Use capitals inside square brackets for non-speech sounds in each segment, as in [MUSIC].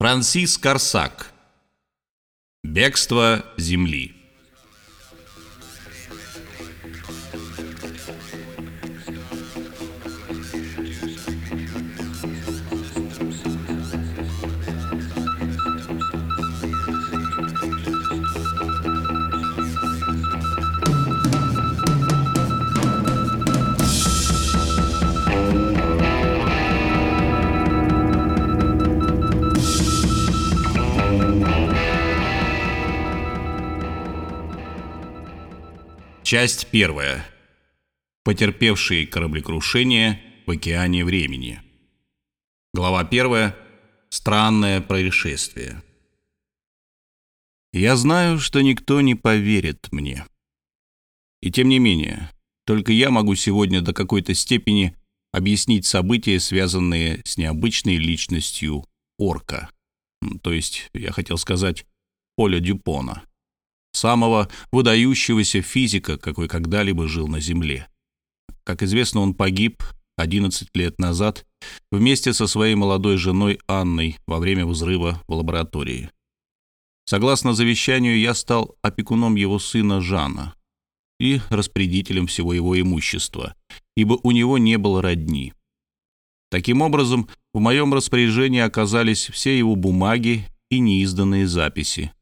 Франсис Корсак. Бегство земли. Часть первая. Потерпевшие кораблекрушение в океане времени. Глава первая. Странное происшествие. Я знаю, что никто не поверит мне. И тем не менее, только я могу сегодня до какой-то степени объяснить события, связанные с необычной личностью орка. То есть, я хотел сказать, Поля Дюпона самого выдающегося физика, какой когда-либо жил на Земле. Как известно, он погиб 11 лет назад вместе со своей молодой женой Анной во время взрыва в лаборатории. Согласно завещанию, я стал опекуном его сына Жана и распорядителем всего его имущества, ибо у него не было родни. Таким образом, в моем распоряжении оказались все его бумаги и неизданные записи.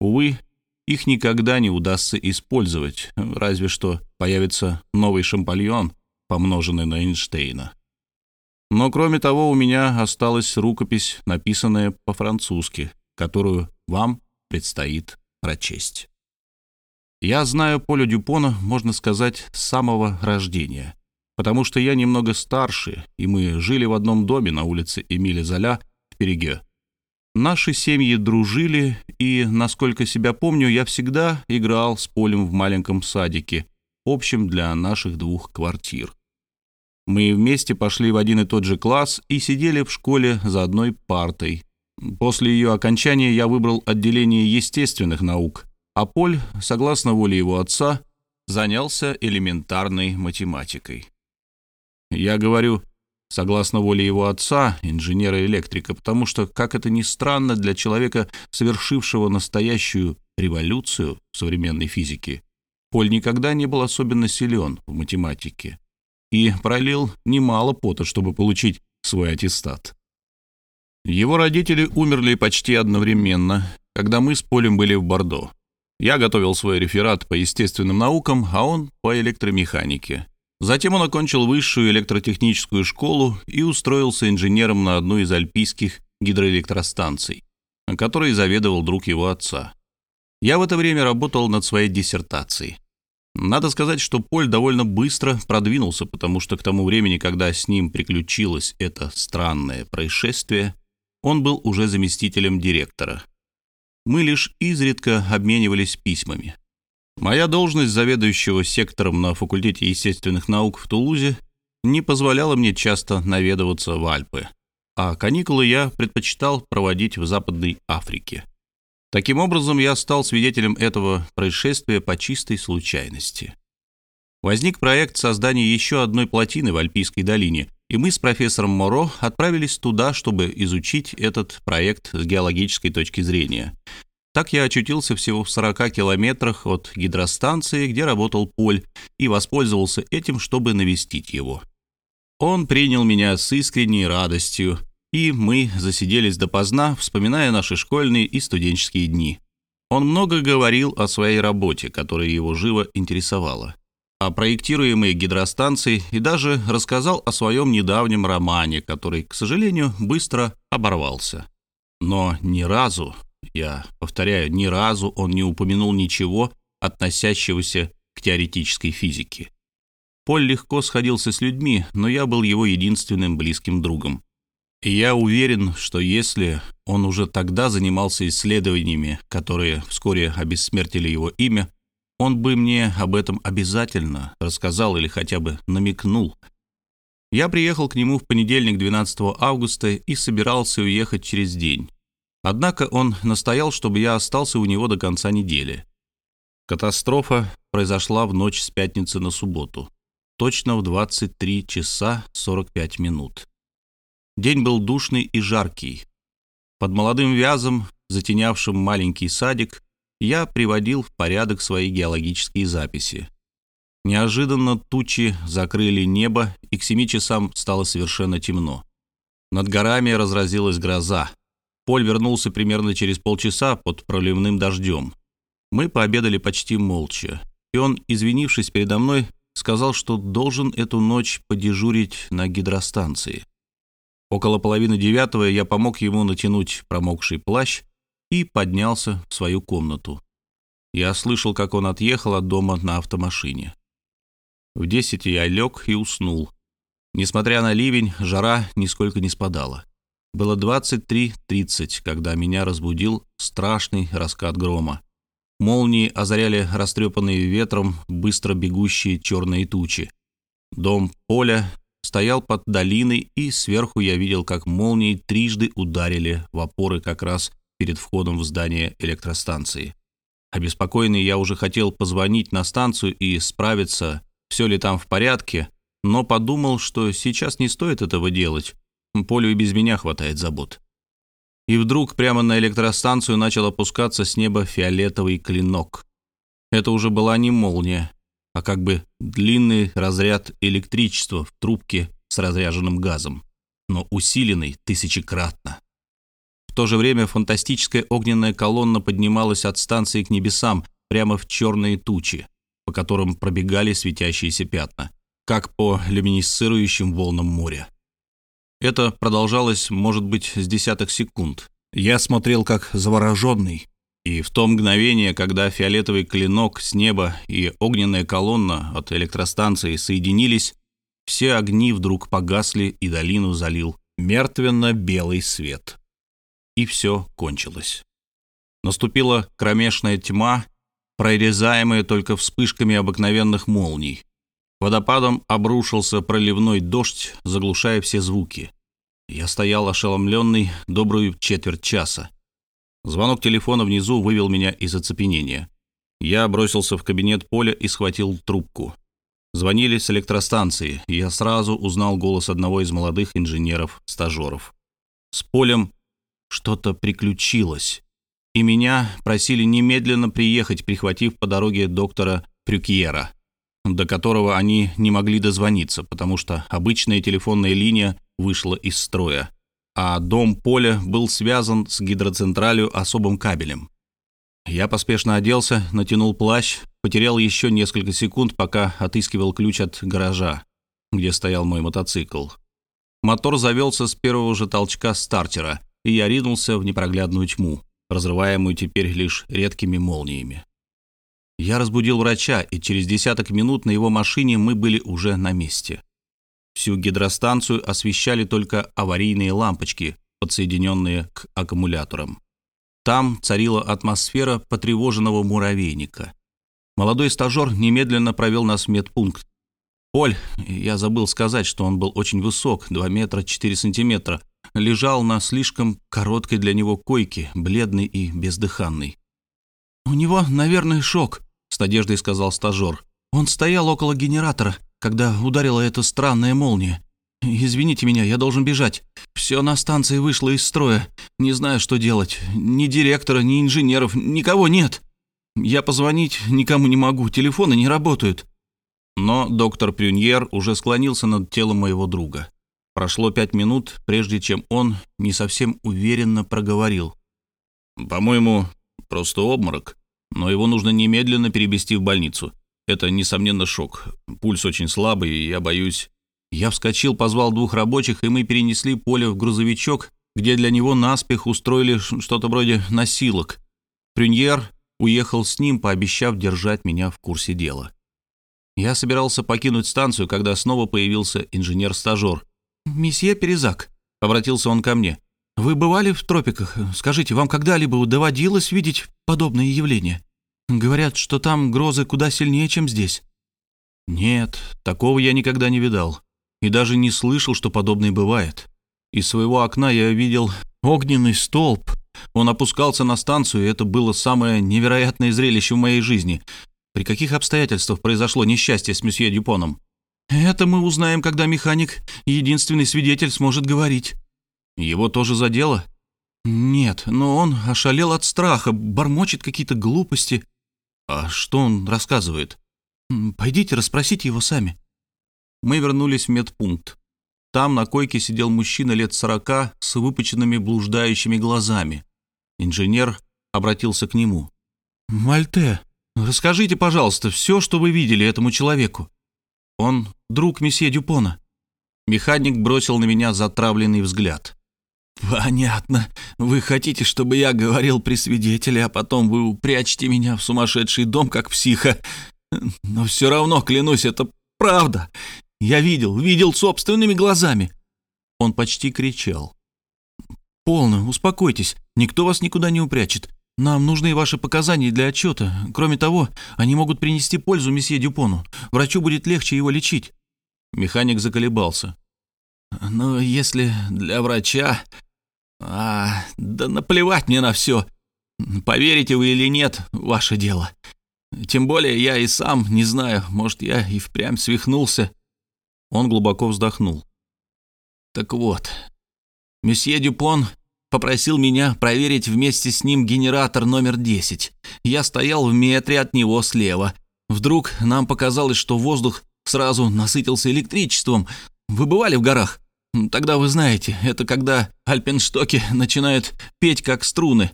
Увы, их никогда не удастся использовать, разве что появится новый шампальон, помноженный на Эйнштейна. Но кроме того, у меня осталась рукопись, написанная по-французски, которую вам предстоит прочесть. Я знаю Поля Дюпона, можно сказать, с самого рождения, потому что я немного старше, и мы жили в одном доме на улице Эмиля Золя в Переге. Наши семьи дружили, и, насколько себя помню, я всегда играл с Полем в маленьком садике, общем для наших двух квартир. Мы вместе пошли в один и тот же класс и сидели в школе за одной партой. После ее окончания я выбрал отделение естественных наук, а Поль, согласно воле его отца, занялся элементарной математикой. Я говорю согласно воле его отца, инженера-электрика, потому что, как это ни странно для человека, совершившего настоящую революцию в современной физике, Поль никогда не был особенно силен в математике и пролил немало пота, чтобы получить свой аттестат. Его родители умерли почти одновременно, когда мы с Полем были в Бордо. Я готовил свой реферат по естественным наукам, а он по электромеханике. Затем он окончил высшую электротехническую школу и устроился инженером на одну из альпийских гидроэлектростанций, которой заведовал друг его отца. Я в это время работал над своей диссертацией. Надо сказать, что Поль довольно быстро продвинулся, потому что к тому времени, когда с ним приключилось это странное происшествие, он был уже заместителем директора. Мы лишь изредка обменивались письмами. Моя должность заведующего сектором на факультете естественных наук в Тулузе не позволяла мне часто наведываться в Альпы, а каникулы я предпочитал проводить в Западной Африке. Таким образом, я стал свидетелем этого происшествия по чистой случайности. Возник проект создания еще одной плотины в Альпийской долине, и мы с профессором Моро отправились туда, чтобы изучить этот проект с геологической точки зрения. Так я очутился всего в 40 километрах от гидростанции, где работал Поль, и воспользовался этим, чтобы навестить его. Он принял меня с искренней радостью, и мы засиделись допоздна, вспоминая наши школьные и студенческие дни. Он много говорил о своей работе, которая его живо интересовала, о проектируемой гидростанции и даже рассказал о своем недавнем романе, который, к сожалению, быстро оборвался. Но ни разу я повторяю, ни разу он не упомянул ничего, относящегося к теоретической физике. Поль легко сходился с людьми, но я был его единственным близким другом. И я уверен, что если он уже тогда занимался исследованиями, которые вскоре обессмертили его имя, он бы мне об этом обязательно рассказал или хотя бы намекнул. Я приехал к нему в понедельник 12 августа и собирался уехать через день. Однако он настоял, чтобы я остался у него до конца недели. Катастрофа произошла в ночь с пятницы на субботу, точно в 23 часа 45 минут. День был душный и жаркий. Под молодым вязом, затенявшим маленький садик, я приводил в порядок свои геологические записи. Неожиданно тучи закрыли небо, и к семи часам стало совершенно темно. Над горами разразилась гроза. Поль вернулся примерно через полчаса под проливным дождем. Мы пообедали почти молча, и он, извинившись передо мной, сказал, что должен эту ночь подежурить на гидростанции. Около половины девятого я помог ему натянуть промокший плащ и поднялся в свою комнату. Я слышал, как он отъехал от дома на автомашине. В десять я лег и уснул. Несмотря на ливень, жара нисколько не спадала. Было 23.30, когда меня разбудил страшный раскат грома. Молнии озаряли растрепанные ветром быстро бегущие черные тучи. Дом Поля стоял под долиной, и сверху я видел, как молнии трижды ударили в опоры как раз перед входом в здание электростанции. Обеспокоенный я уже хотел позвонить на станцию и справиться, все ли там в порядке, но подумал, что сейчас не стоит этого делать. Полю и без меня хватает забот. И вдруг прямо на электростанцию начал опускаться с неба фиолетовый клинок. Это уже была не молния, а как бы длинный разряд электричества в трубке с разряженным газом, но усиленный тысячекратно. В то же время фантастическая огненная колонна поднималась от станции к небесам прямо в черные тучи, по которым пробегали светящиеся пятна как по люминесцирующим волнам моря. Это продолжалось, может быть, с десяток секунд. Я смотрел как завороженный, и в то мгновение, когда фиолетовый клинок с неба и огненная колонна от электростанции соединились, все огни вдруг погасли, и долину залил мертвенно-белый свет. И все кончилось. Наступила кромешная тьма, прорезаемая только вспышками обыкновенных молний. Водопадом обрушился проливной дождь, заглушая все звуки. Я стоял ошеломленный добрую четверть часа. Звонок телефона внизу вывел меня из оцепенения. Я бросился в кабинет Поля и схватил трубку. Звонили с электростанции, и я сразу узнал голос одного из молодых инженеров-стажеров. С Полем что-то приключилось, и меня просили немедленно приехать, прихватив по дороге доктора Прюкьера до которого они не могли дозвониться, потому что обычная телефонная линия вышла из строя, а дом Поля был связан с гидроцентралью особым кабелем. Я поспешно оделся, натянул плащ, потерял еще несколько секунд, пока отыскивал ключ от гаража, где стоял мой мотоцикл. Мотор завелся с первого же толчка стартера, и я ринулся в непроглядную тьму, разрываемую теперь лишь редкими молниями. Я разбудил врача, и через десяток минут на его машине мы были уже на месте. Всю гидростанцию освещали только аварийные лампочки, подсоединенные к аккумуляторам. Там царила атмосфера потревоженного муравейника. Молодой стажер немедленно провел нас в медпункт. Поль, я забыл сказать, что он был очень высок, 2 метра 4 сантиметра, лежал на слишком короткой для него койке, бледный и бездыханный. «У него, наверное, шок», — с надеждой сказал стажер. «Он стоял около генератора, когда ударила эта странная молния. Извините меня, я должен бежать. Все на станции вышло из строя. Не знаю, что делать. Ни директора, ни инженеров, никого нет. Я позвонить никому не могу, телефоны не работают». Но доктор Прюньер уже склонился над телом моего друга. Прошло пять минут, прежде чем он не совсем уверенно проговорил. «По-моему, Просто обморок. Но его нужно немедленно перевести в больницу. Это, несомненно, шок. Пульс очень слабый, и я боюсь... Я вскочил, позвал двух рабочих, и мы перенесли поле в грузовичок, где для него наспех устроили что-то вроде носилок. Прюньер уехал с ним, пообещав держать меня в курсе дела. Я собирался покинуть станцию, когда снова появился инженер-стажер. «Месье Перезак», — обратился он ко мне, вы бывали в тропиках? Скажите, вам когда-либо доводилось видеть подобные явления? Говорят, что там грозы куда сильнее, чем здесь. Нет, такого я никогда не видал. И даже не слышал, что подобное бывает. Из своего окна я видел огненный столб. Он опускался на станцию, и это было самое невероятное зрелище в моей жизни. При каких обстоятельствах произошло несчастье с месье Дюпоном? Это мы узнаем, когда механик, единственный свидетель, сможет говорить. Его тоже задело? «Нет, но он ошалел от страха, бормочет какие-то глупости. А что он рассказывает? Пойдите, расспросите его сами». Мы вернулись в медпункт. Там на койке сидел мужчина лет сорока с выпученными блуждающими глазами. Инженер обратился к нему. «Мальте, расскажите, пожалуйста, все, что вы видели этому человеку. Он друг месье Дюпона». Механик бросил на меня затравленный взгляд. «Понятно. Вы хотите, чтобы я говорил при свидетеле, а потом вы упрячете меня в сумасшедший дом, как психа. Но все равно, клянусь, это правда. Я видел, видел собственными глазами». Он почти кричал. «Полно, успокойтесь, никто вас никуда не упрячет. Нам нужны ваши показания для отчета. Кроме того, они могут принести пользу месье Дюпону. Врачу будет легче его лечить». Механик заколебался. «Ну, если для врача... А, да наплевать мне на все. Поверите вы или нет, ваше дело. Тем более я и сам не знаю, может, я и впрямь свихнулся». Он глубоко вздохнул. «Так вот, месье Дюпон попросил меня проверить вместе с ним генератор номер 10. Я стоял в метре от него слева. Вдруг нам показалось, что воздух сразу насытился электричеством. Вы бывали в горах? Тогда вы знаете, это когда альпенштоки начинают петь как струны.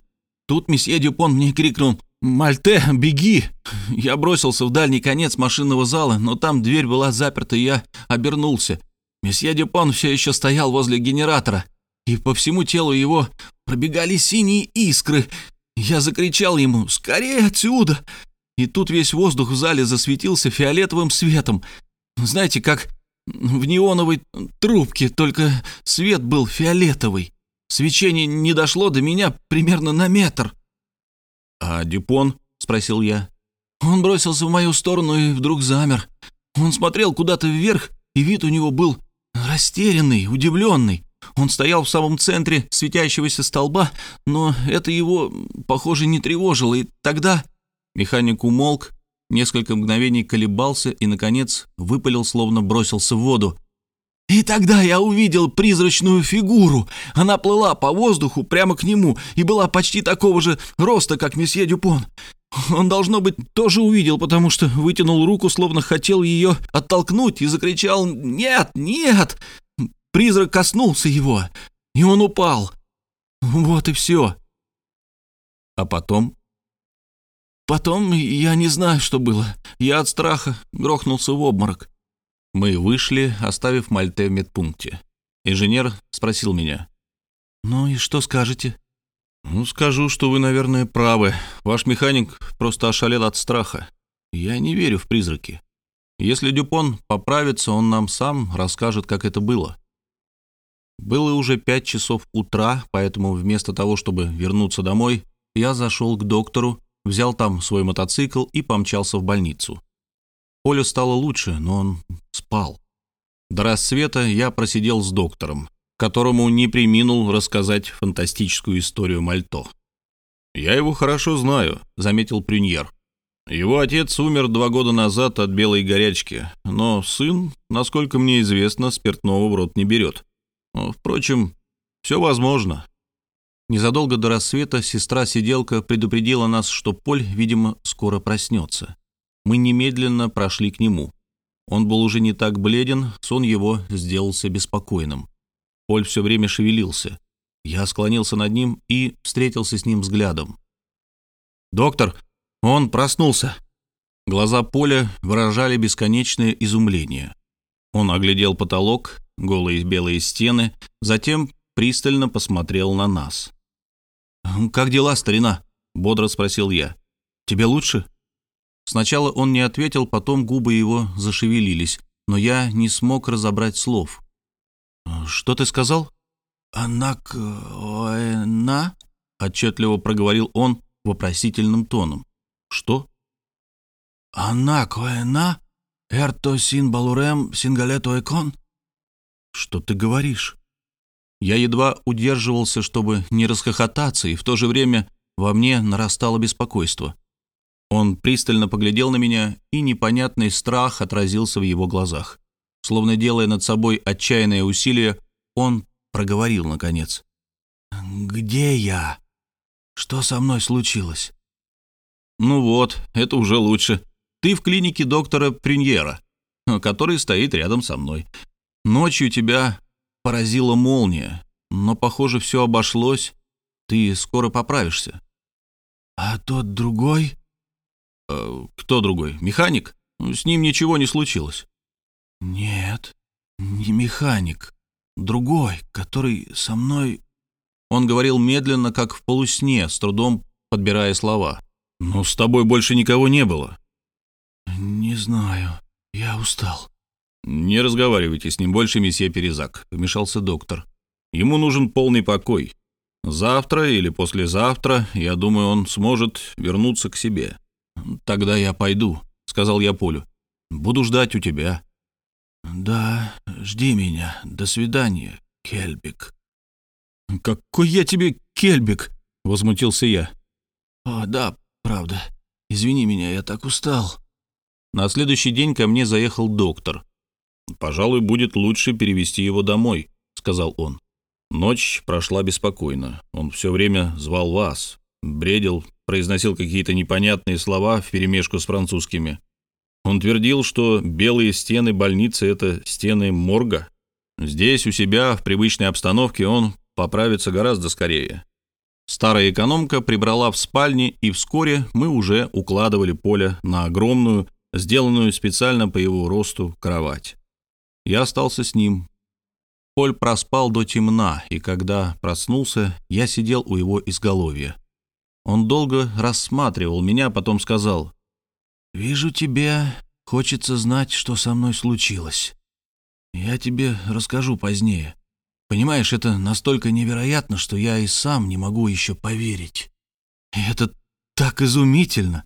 Тут месье Дюпон мне крикнул «Мальте, беги!» Я бросился в дальний конец машинного зала, но там дверь была заперта, и я обернулся. Месье Дюпон все еще стоял возле генератора и по всему телу его пробегали синие искры. Я закричал ему «Скорее отсюда!» И тут весь воздух в зале засветился фиолетовым светом. Знаете, как в неоновой трубке, только свет был фиолетовый. Свечение не дошло до меня примерно на метр. «А Дюпон?» — спросил я. Он бросился в мою сторону и вдруг замер. Он смотрел куда-то вверх, и вид у него был растерянный, удивленный. Он стоял в самом центре светящегося столба, но это его, похоже, не тревожило, и тогда механик умолк, несколько мгновений колебался и, наконец, выпалил, словно бросился в воду. И тогда я увидел призрачную фигуру. Она плыла по воздуху прямо к нему и была почти такого же роста, как месье Дюпон. Он, должно быть, тоже увидел, потому что вытянул руку, словно хотел ее оттолкнуть, и закричал «Нет, нет!» Призрак коснулся его, и он упал. Вот и все. А потом? Потом я не знаю, что было. Я от страха грохнулся в обморок. Мы вышли, оставив Мальте в медпункте. Инженер спросил меня. «Ну и что скажете?» «Ну, скажу, что вы, наверное, правы. Ваш механик просто ошалел от страха. Я не верю в призраки. Если Дюпон поправится, он нам сам расскажет, как это было. Было уже пять часов утра, поэтому вместо того, чтобы вернуться домой, я зашел к доктору, взял там свой мотоцикл и помчался в больницу. Полю стало лучше, но он спал. До рассвета я просидел с доктором, которому не приминул рассказать фантастическую историю Мальто. «Я его хорошо знаю», — заметил Прюньер. «Его отец умер два года назад от белой горячки, но сын, насколько мне известно, спиртного в рот не берет. Впрочем, все возможно. Незадолго до рассвета сестра-сиделка предупредила нас, что Поль, видимо, скоро проснется. Мы немедленно прошли к нему. Он был уже не так бледен, сон его сделался беспокойным. Поль все время шевелился. Я склонился над ним и встретился с ним взглядом. «Доктор, он проснулся!» Глаза Поля выражали бесконечное изумление. Он оглядел потолок, голые белые стены, затем пристально посмотрел на нас. «Как дела, старина?» — бодро спросил я. «Тебе лучше?» Сначала он не ответил, потом губы его зашевелились, но я не смог разобрать слов. «Что ты сказал?» «Анакоэна?» — отчетливо проговорил он вопросительным тоном. «Что?» «Анакоэна? Эрто син балурем сингалето экон?» «Что ты говоришь?» Я едва удерживался, чтобы не расхохотаться, и в то же время во мне нарастало беспокойство. Он пристально поглядел на меня, и непонятный страх отразился в его глазах. Словно делая над собой отчаянное усилие, он проговорил наконец. Где я? Что со мной случилось? Ну вот, это уже лучше. Ты в клинике доктора Приньера, который стоит рядом со мной. Ночью тебя поразила молния, но, похоже, все обошлось. Ты скоро поправишься. А тот другой? Э, кто другой? Механик? С ним ничего не случилось. Нет, не механик. Другой, который со мной... Он говорил медленно, как в полусне, с трудом подбирая слова. «Но с тобой больше никого не было». «Не знаю. Я устал». «Не разговаривайте с ним больше, месье Перезак», — вмешался доктор. «Ему нужен полный покой. Завтра или послезавтра, я думаю, он сможет вернуться к себе». «Тогда я пойду», — сказал я Полю. «Буду ждать у тебя». «Да, жди меня. До свидания, Кельбик». «Какой я тебе Кельбик?» — возмутился я. «О, да, правда. Извини меня, я так устал». На следующий день ко мне заехал доктор. «Пожалуй, будет лучше перевести его домой», — сказал он. Ночь прошла беспокойно. Он все время звал вас, бредил, произносил какие-то непонятные слова вперемешку с французскими. Он твердил, что белые стены больницы — это стены морга. Здесь, у себя, в привычной обстановке, он поправится гораздо скорее. Старая экономка прибрала в спальне, и вскоре мы уже укладывали Поля на огромную, сделанную специально по его росту, кровать. Я остался с ним. Поль проспал до темна, и когда проснулся, я сидел у его изголовья. Он долго рассматривал меня, потом сказал, «Вижу тебя, хочется знать, что со мной случилось. Я тебе расскажу позднее. Понимаешь, это настолько невероятно, что я и сам не могу еще поверить. И это так изумительно.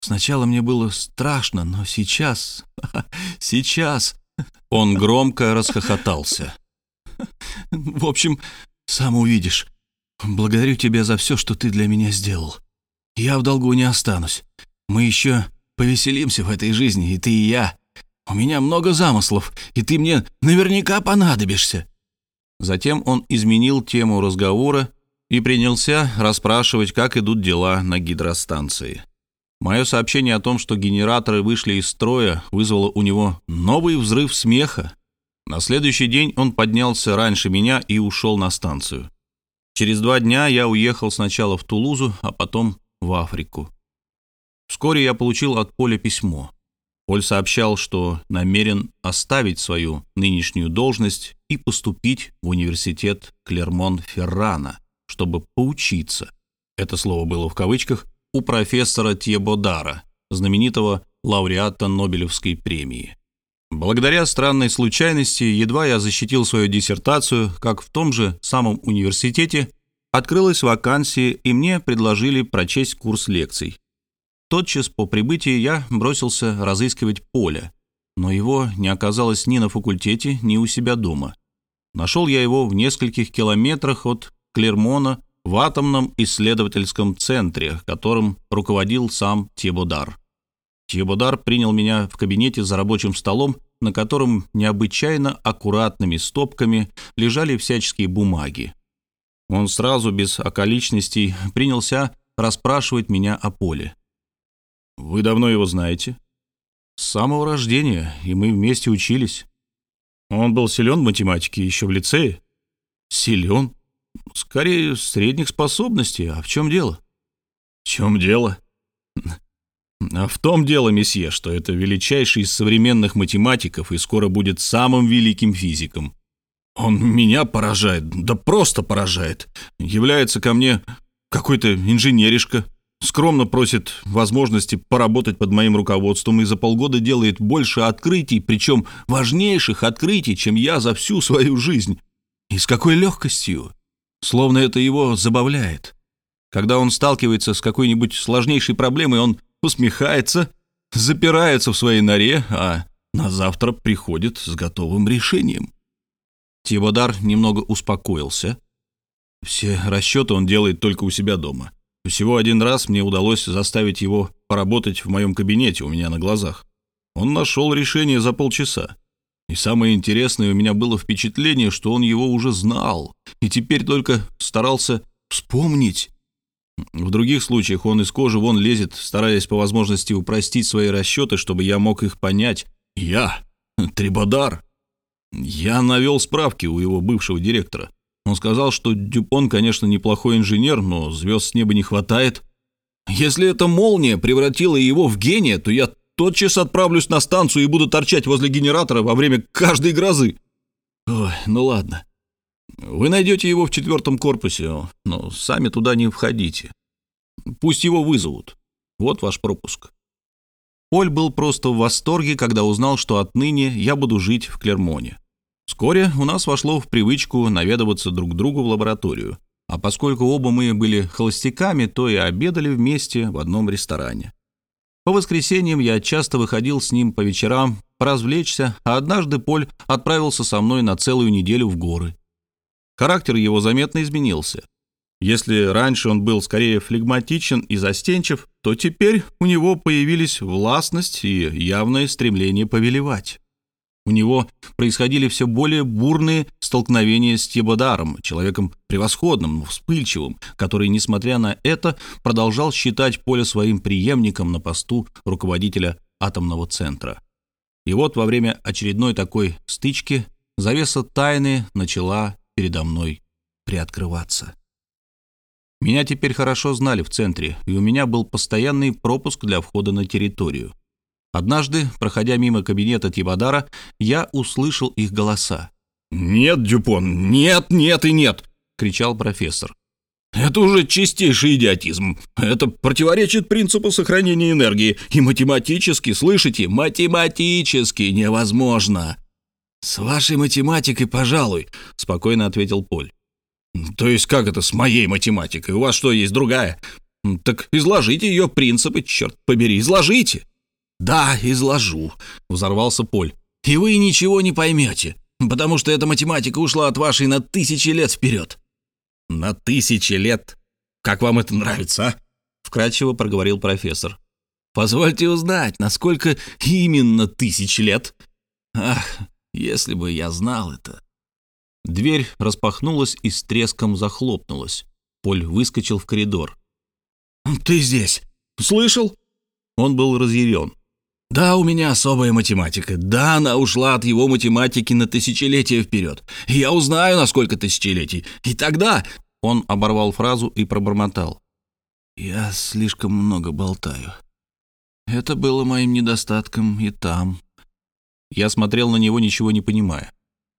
Сначала мне было страшно, но сейчас... [LAUGHS] Сейчас... Он громко расхохотался. В общем, сам увидишь. Благодарю тебя за все, что ты для меня сделал. Я в долгу не останусь. Мы еще повеселимся в этой жизни, и ты, и я. У меня много замыслов, и ты мне наверняка понадобишься». Затем он изменил тему разговора и принялся расспрашивать, как идут дела на гидростанции. Мое сообщение о том, что генераторы вышли из строя, вызвало у него новый взрыв смеха. На следующий день он поднялся раньше меня и ушел на станцию. Через два дня я уехал сначала в Тулузу, а потом в Африку. Вскоре я получил от Поля письмо. Поль сообщал, что намерен оставить свою нынешнюю должность и поступить в университет Клермон-Феррана, чтобы поучиться. Это слово было в кавычках у профессора Тьебодара, знаменитого лауреата Нобелевской премии. Благодаря странной случайности, едва я защитил свою диссертацию, как в том же самом университете открылась вакансия, и мне предложили прочесть курс лекций. Тотчас по прибытии я бросился разыскивать поле, но его не оказалось ни на факультете, ни у себя дома. Нашел я его в нескольких километрах от Клермона в атомном исследовательском центре, которым руководил сам Тьебодар. Тьебодар принял меня в кабинете за рабочим столом, на котором необычайно аккуратными стопками лежали всяческие бумаги. Он сразу, без околичностей, принялся расспрашивать меня о поле. Вы давно его знаете? С самого рождения, и мы вместе учились. Он был силен в математике еще в лицее? Силен? Скорее, средних способностей. А в чем дело? В чем дело? А в том дело, месье, что это величайший из современных математиков и скоро будет самым великим физиком. Он меня поражает, да просто поражает. Является ко мне какой-то инженеришка, Скромно просит возможности поработать под моим руководством и за полгода делает больше открытий, причем важнейших открытий, чем я за всю свою жизнь. И с какой легкостью. Словно это его забавляет. Когда он сталкивается с какой-нибудь сложнейшей проблемой, он усмехается, запирается в своей норе, а на завтра приходит с готовым решением. Тибодар немного успокоился. Все расчеты он делает только у себя дома. Всего один раз мне удалось заставить его поработать в моем кабинете у меня на глазах. Он нашел решение за полчаса. И самое интересное, у меня было впечатление, что он его уже знал, и теперь только старался вспомнить. В других случаях он из кожи вон лезет, стараясь по возможности упростить свои расчеты, чтобы я мог их понять. Я, [LAUGHS] Трибодар. Я навел справки у его бывшего директора. Он сказал, что Дюпон, конечно, неплохой инженер, но звезд с неба не хватает. Если эта молния превратила его в гения, то я тотчас отправлюсь на станцию и буду торчать возле генератора во время каждой грозы. Ой, ну ладно. Вы найдете его в четвертом корпусе, но сами туда не входите. Пусть его вызовут. Вот ваш пропуск. Поль был просто в восторге, когда узнал, что отныне я буду жить в Клермоне. Вскоре у нас вошло в привычку наведываться друг к другу в лабораторию. А поскольку оба мы были холостяками, то и обедали вместе в одном ресторане. По воскресеньям я часто выходил с ним по вечерам поразвлечься, а однажды Поль отправился со мной на целую неделю в горы. Характер его заметно изменился. Если раньше он был скорее флегматичен и застенчив, то теперь у него появились властность и явное стремление повелевать. У него происходили все более бурные столкновения с Тебодаром, человеком превосходным, вспыльчивым, который, несмотря на это, продолжал считать Поля своим преемником на посту руководителя атомного центра. И вот во время очередной такой стычки завеса тайны начала передо мной приоткрываться. Меня теперь хорошо знали в центре, и у меня был постоянный пропуск для входа на территорию. Однажды, проходя мимо кабинета Тибадара, я услышал их голоса. «Нет, Дюпон, нет, нет и нет!» — кричал профессор. «Это уже чистейший идиотизм. Это противоречит принципу сохранения энергии. И математически, слышите, математически невозможно!» «С вашей математикой, пожалуй», — спокойно ответил Поль. «То есть как это с моей математикой? У вас что, есть другая? Так изложите ее принципы, черт побери, изложите!» «Да, изложу», — взорвался Поль. «И вы ничего не поймете, потому что эта математика ушла от вашей на тысячи лет вперед». «На тысячи лет? Как вам это нравится, а?» — вкратчиво проговорил профессор. «Позвольте узнать, насколько именно тысячи лет?» «Ах, если бы я знал это!» Дверь распахнулась и с треском захлопнулась. Поль выскочил в коридор. «Ты здесь! Слышал?» Он был разъярен. Да, у меня особая математика. Да, она ушла от его математики на тысячелетия вперед. Я узнаю, на сколько тысячелетий. И тогда...» Он оборвал фразу и пробормотал. «Я слишком много болтаю. Это было моим недостатком и там». Я смотрел на него, ничего не понимая.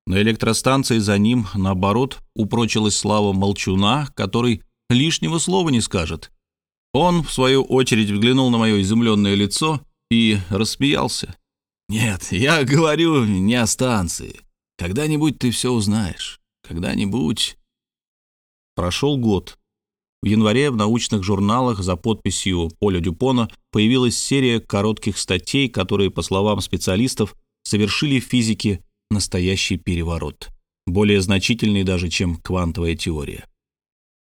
На электростанции за ним, наоборот, упрочилась слава молчуна, который лишнего слова не скажет. Он, в свою очередь, взглянул на мое изумленное лицо и рассмеялся. «Нет, я говорю не о станции. Когда-нибудь ты все узнаешь. Когда-нибудь...» Прошел год. В январе в научных журналах за подписью Поля Дюпона появилась серия коротких статей, которые, по словам специалистов, совершили в физике настоящий переворот, более значительный даже, чем квантовая теория.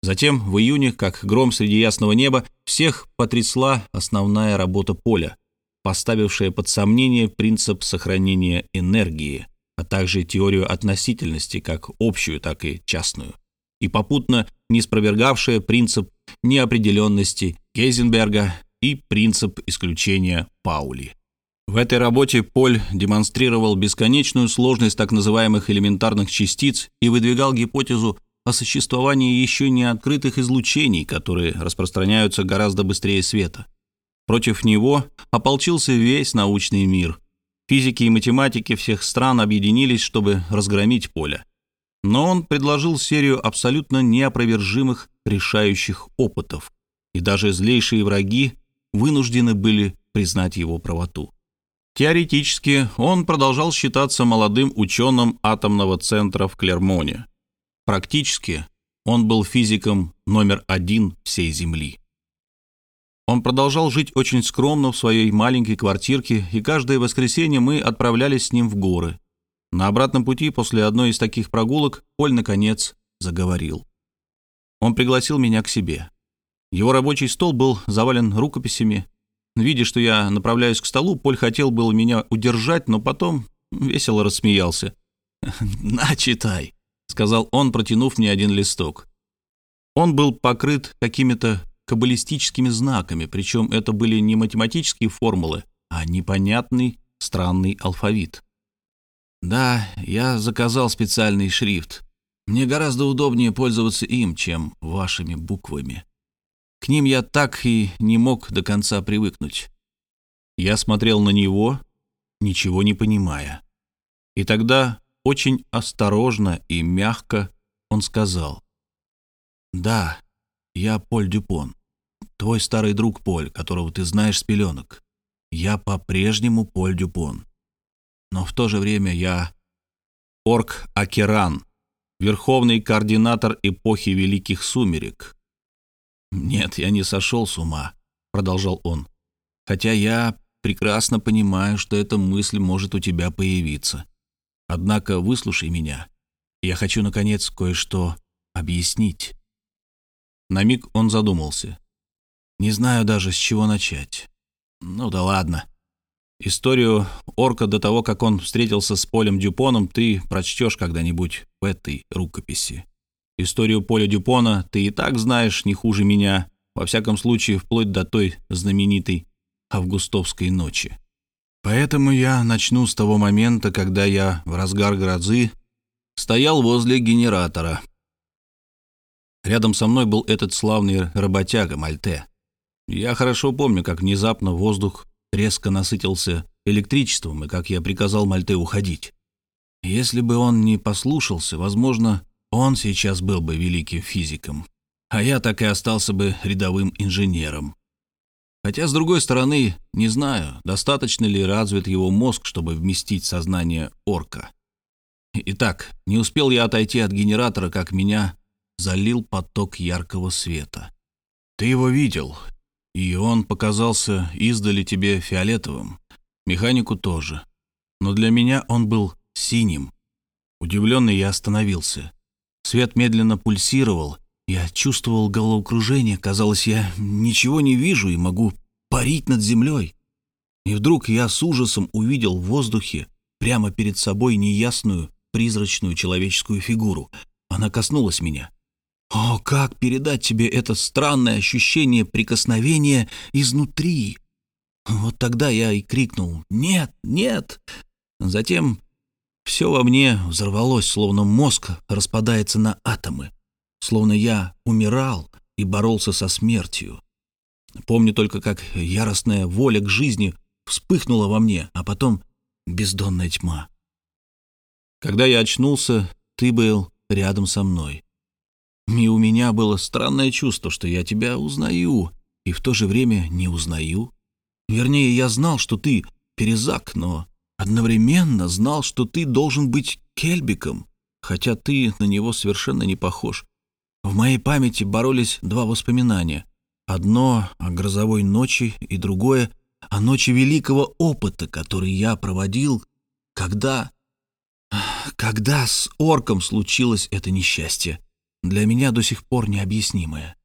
Затем, в июне, как гром среди ясного неба, всех потрясла основная работа Поля, поставившая под сомнение принцип сохранения энергии, а также теорию относительности как общую, так и частную, и попутно не спровергавшая принцип неопределенности Гейзенберга и принцип исключения Паули. В этой работе Поль демонстрировал бесконечную сложность так называемых элементарных частиц и выдвигал гипотезу о существовании еще не открытых излучений, которые распространяются гораздо быстрее света. Против него ополчился весь научный мир. Физики и математики всех стран объединились, чтобы разгромить поле. Но он предложил серию абсолютно неопровержимых решающих опытов, и даже злейшие враги вынуждены были признать его правоту. Теоретически он продолжал считаться молодым ученым атомного центра в Клермоне. Практически он был физиком номер один всей Земли. Он продолжал жить очень скромно в своей маленькой квартирке, и каждое воскресенье мы отправлялись с ним в горы. На обратном пути после одной из таких прогулок Поль, наконец, заговорил. Он пригласил меня к себе. Его рабочий стол был завален рукописями. Видя, что я направляюсь к столу, Поль хотел было меня удержать, но потом весело рассмеялся. [LAUGHS] «На, читай», — сказал он, протянув мне один листок. Он был покрыт какими-то каббалистическими знаками, причем это были не математические формулы, а непонятный странный алфавит. «Да, я заказал специальный шрифт. Мне гораздо удобнее пользоваться им, чем вашими буквами. К ним я так и не мог до конца привыкнуть». Я смотрел на него, ничего не понимая. И тогда очень осторожно и мягко он сказал. «Да, я Поль Дюпон, твой старый друг Поль, которого ты знаешь с пеленок. Я по-прежнему Поль Дюпон. Но в то же время я Орк Акеран, верховный координатор эпохи Великих Сумерек». «Нет, я не сошел с ума», — продолжал он. «Хотя я прекрасно понимаю, что эта мысль может у тебя появиться. Однако выслушай меня. Я хочу, наконец, кое-что объяснить». На миг он задумался. «Не знаю даже, с чего начать. Ну да ладно. Историю орка до того, как он встретился с Полем Дюпоном, ты прочтешь когда-нибудь в этой рукописи. Историю Поля Дюпона ты и так знаешь не хуже меня, во всяком случае, вплоть до той знаменитой августовской ночи. Поэтому я начну с того момента, когда я в разгар грозы стоял возле генератора. Рядом со мной был этот славный работяга Мальте. Я хорошо помню, как внезапно воздух резко насытился электричеством и как я приказал Мальте уходить. Если бы он не послушался, возможно, он сейчас был бы великим физиком, а я так и остался бы рядовым инженером. Хотя, с другой стороны, не знаю, достаточно ли развит его мозг, чтобы вместить сознание орка. Итак, не успел я отойти от генератора, как меня залил поток яркого света. Ты его видел, и он показался издали тебе фиолетовым, механику тоже. Но для меня он был синим. Удивленный я остановился. Свет медленно пульсировал, я чувствовал головокружение, казалось, я ничего не вижу и могу парить над землей. И вдруг я с ужасом увидел в воздухе прямо перед собой неясную, призрачную человеческую фигуру. Она коснулась меня. О, как передать тебе это странное ощущение прикосновения изнутри? Вот тогда я и крикнул «Нет, нет!». Затем все во мне взорвалось, словно мозг распадается на атомы словно я умирал и боролся со смертью. Помню только, как яростная воля к жизни вспыхнула во мне, а потом бездонная тьма. Когда я очнулся, ты был рядом со мной. И у меня было странное чувство, что я тебя узнаю, и в то же время не узнаю. Вернее, я знал, что ты Перезак, но одновременно знал, что ты должен быть Кельбиком, хотя ты на него совершенно не похож. В моей памяти боролись два воспоминания. Одно о грозовой ночи и другое о ночи великого опыта, который я проводил, когда... Когда с орком случилось это несчастье, для меня до сих пор необъяснимое.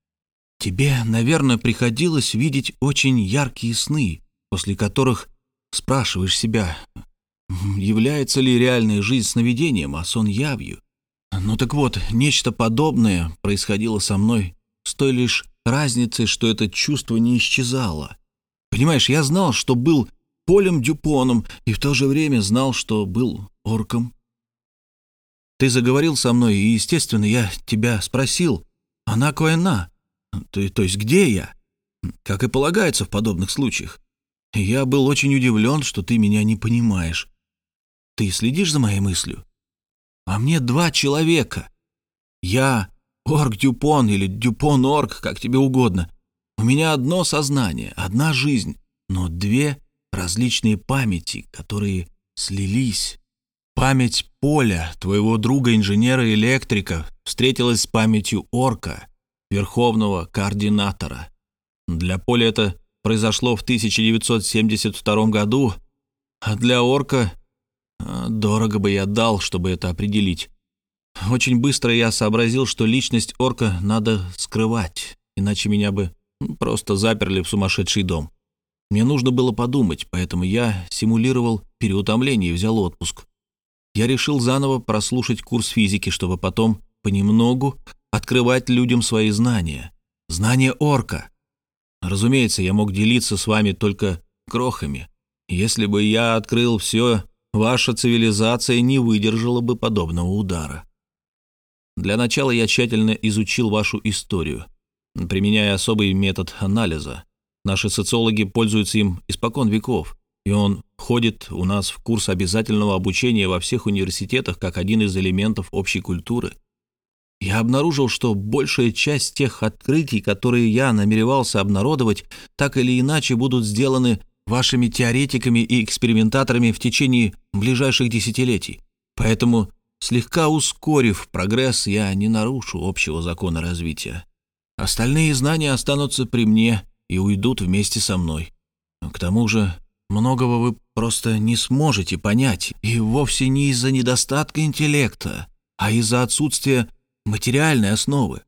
Тебе, наверное, приходилось видеть очень яркие сны, после которых спрашиваешь себя, является ли реальная жизнь сновидением, а сон явью. Ну так вот, нечто подобное происходило со мной с той лишь разницей, что это чувство не исчезало. Понимаешь, я знал, что был Полем Дюпоном, и в то же время знал, что был орком. Ты заговорил со мной, и, естественно, я тебя спросил, она коэна, то, то есть где я? Как и полагается в подобных случаях. я был очень удивлен, что ты меня не понимаешь. Ты следишь за моей мыслью? Во мне два человека. Я Орг Дюпон или Дюпон Орг, как тебе угодно. У меня одно сознание, одна жизнь, но две различные памяти, которые слились. Память Поля, твоего друга-инженера-электрика, встретилась с памятью Орка, верховного координатора. Для Поля это произошло в 1972 году, а для Орка а, дорого бы я дал, чтобы это определить. Очень быстро я сообразил, что личность орка надо скрывать, иначе меня бы просто заперли в сумасшедший дом. Мне нужно было подумать, поэтому я симулировал переутомление и взял отпуск. Я решил заново прослушать курс физики, чтобы потом понемногу открывать людям свои знания. Знания орка. Разумеется, я мог делиться с вами только крохами. Если бы я открыл все, ваша цивилизация не выдержала бы подобного удара. Для начала я тщательно изучил вашу историю, применяя особый метод анализа. Наши социологи пользуются им испокон веков, и он входит у нас в курс обязательного обучения во всех университетах как один из элементов общей культуры. Я обнаружил, что большая часть тех открытий, которые я намеревался обнародовать, так или иначе будут сделаны вашими теоретиками и экспериментаторами в течение ближайших десятилетий. Поэтому, слегка ускорив прогресс, я не нарушу общего закона развития. Остальные знания останутся при мне и уйдут вместе со мной. К тому же, многого вы просто не сможете понять, и вовсе не из-за недостатка интеллекта, а из-за отсутствия материальной основы.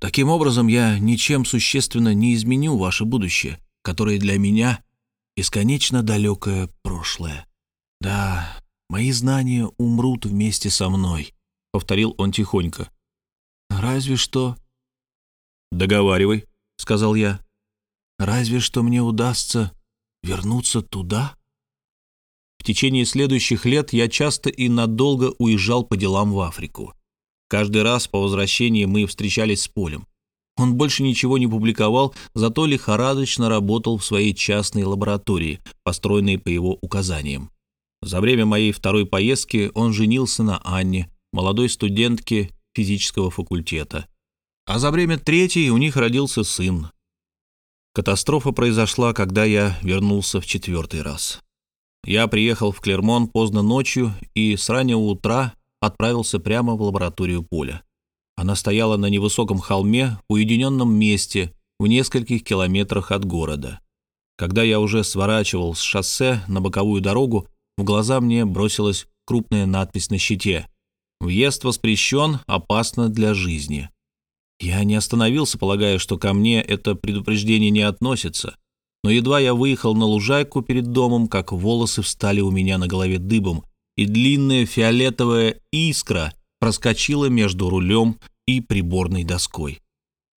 Таким образом, я ничем существенно не изменю ваше будущее, которое для меня бесконечно далекое прошлое. Да, мои знания умрут вместе со мной, — повторил он тихонько. Разве что... Договаривай, — сказал я. Разве что мне удастся вернуться туда? В течение следующих лет я часто и надолго уезжал по делам в Африку. Каждый раз по возвращении мы встречались с Полем. Он больше ничего не публиковал, зато лихорадочно работал в своей частной лаборатории, построенной по его указаниям. За время моей второй поездки он женился на Анне, молодой студентке физического факультета. А за время третьей у них родился сын. Катастрофа произошла, когда я вернулся в четвертый раз. Я приехал в Клермон поздно ночью и с раннего утра отправился прямо в лабораторию Поля. Она стояла на невысоком холме, уединенном месте, в нескольких километрах от города. Когда я уже сворачивал с шоссе на боковую дорогу, в глаза мне бросилась крупная надпись на щите «Въезд воспрещен, опасно для жизни». Я не остановился, полагая, что ко мне это предупреждение не относится, но едва я выехал на лужайку перед домом, как волосы встали у меня на голове дыбом, и длинная фиолетовая искра проскочила между рулем и приборной доской.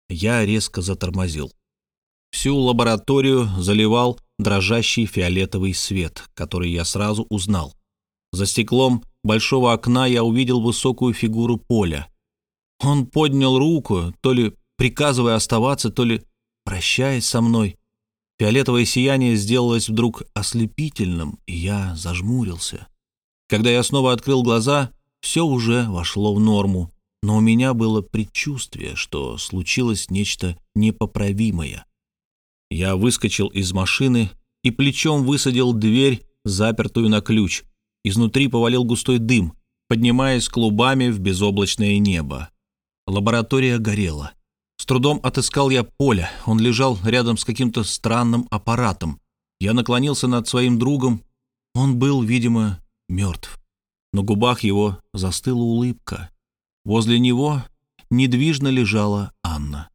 Я резко затормозил. Всю лабораторию заливал дрожащий фиолетовый свет, который я сразу узнал. За стеклом большого окна я увидел высокую фигуру Поля. Он поднял руку, то ли приказывая оставаться, то ли прощаясь со мной. Фиолетовое сияние сделалось вдруг ослепительным, и я зажмурился. Когда я снова открыл глаза, все уже вошло в норму, но у меня было предчувствие, что случилось нечто непоправимое. Я выскочил из машины и плечом высадил дверь, запертую на ключ. Изнутри повалил густой дым, поднимаясь клубами в безоблачное небо. Лаборатория горела. С трудом отыскал я Поля. Он лежал рядом с каким-то странным аппаратом. Я наклонился над своим другом. Он был, видимо, мертв. На губах его застыла улыбка. Возле него недвижно лежала Анна.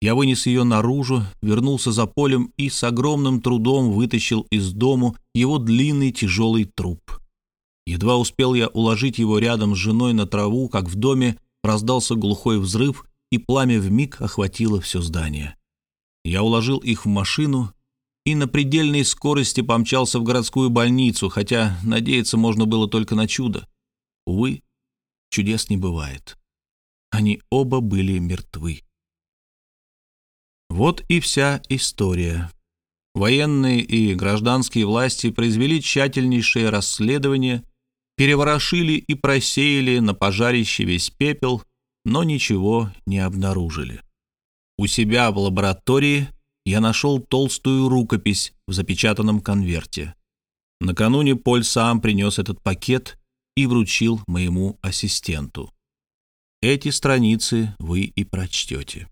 Я вынес ее наружу, вернулся за полем и с огромным трудом вытащил из дому его длинный тяжелый труп. Едва успел я уложить его рядом с женой на траву, как в доме раздался глухой взрыв, и пламя вмиг охватило все здание. Я уложил их в машину и на предельной скорости помчался в городскую больницу, хотя надеяться можно было только на чудо. Увы, чудес не бывает. Они оба были мертвы. Вот и вся история. Военные и гражданские власти произвели тщательнейшее расследование, переворошили и просеяли на пожарище весь пепел, но ничего не обнаружили. У себя в лаборатории я нашел толстую рукопись в запечатанном конверте. Накануне Поль сам принес этот пакет и вручил моему ассистенту. Эти страницы вы и прочтете.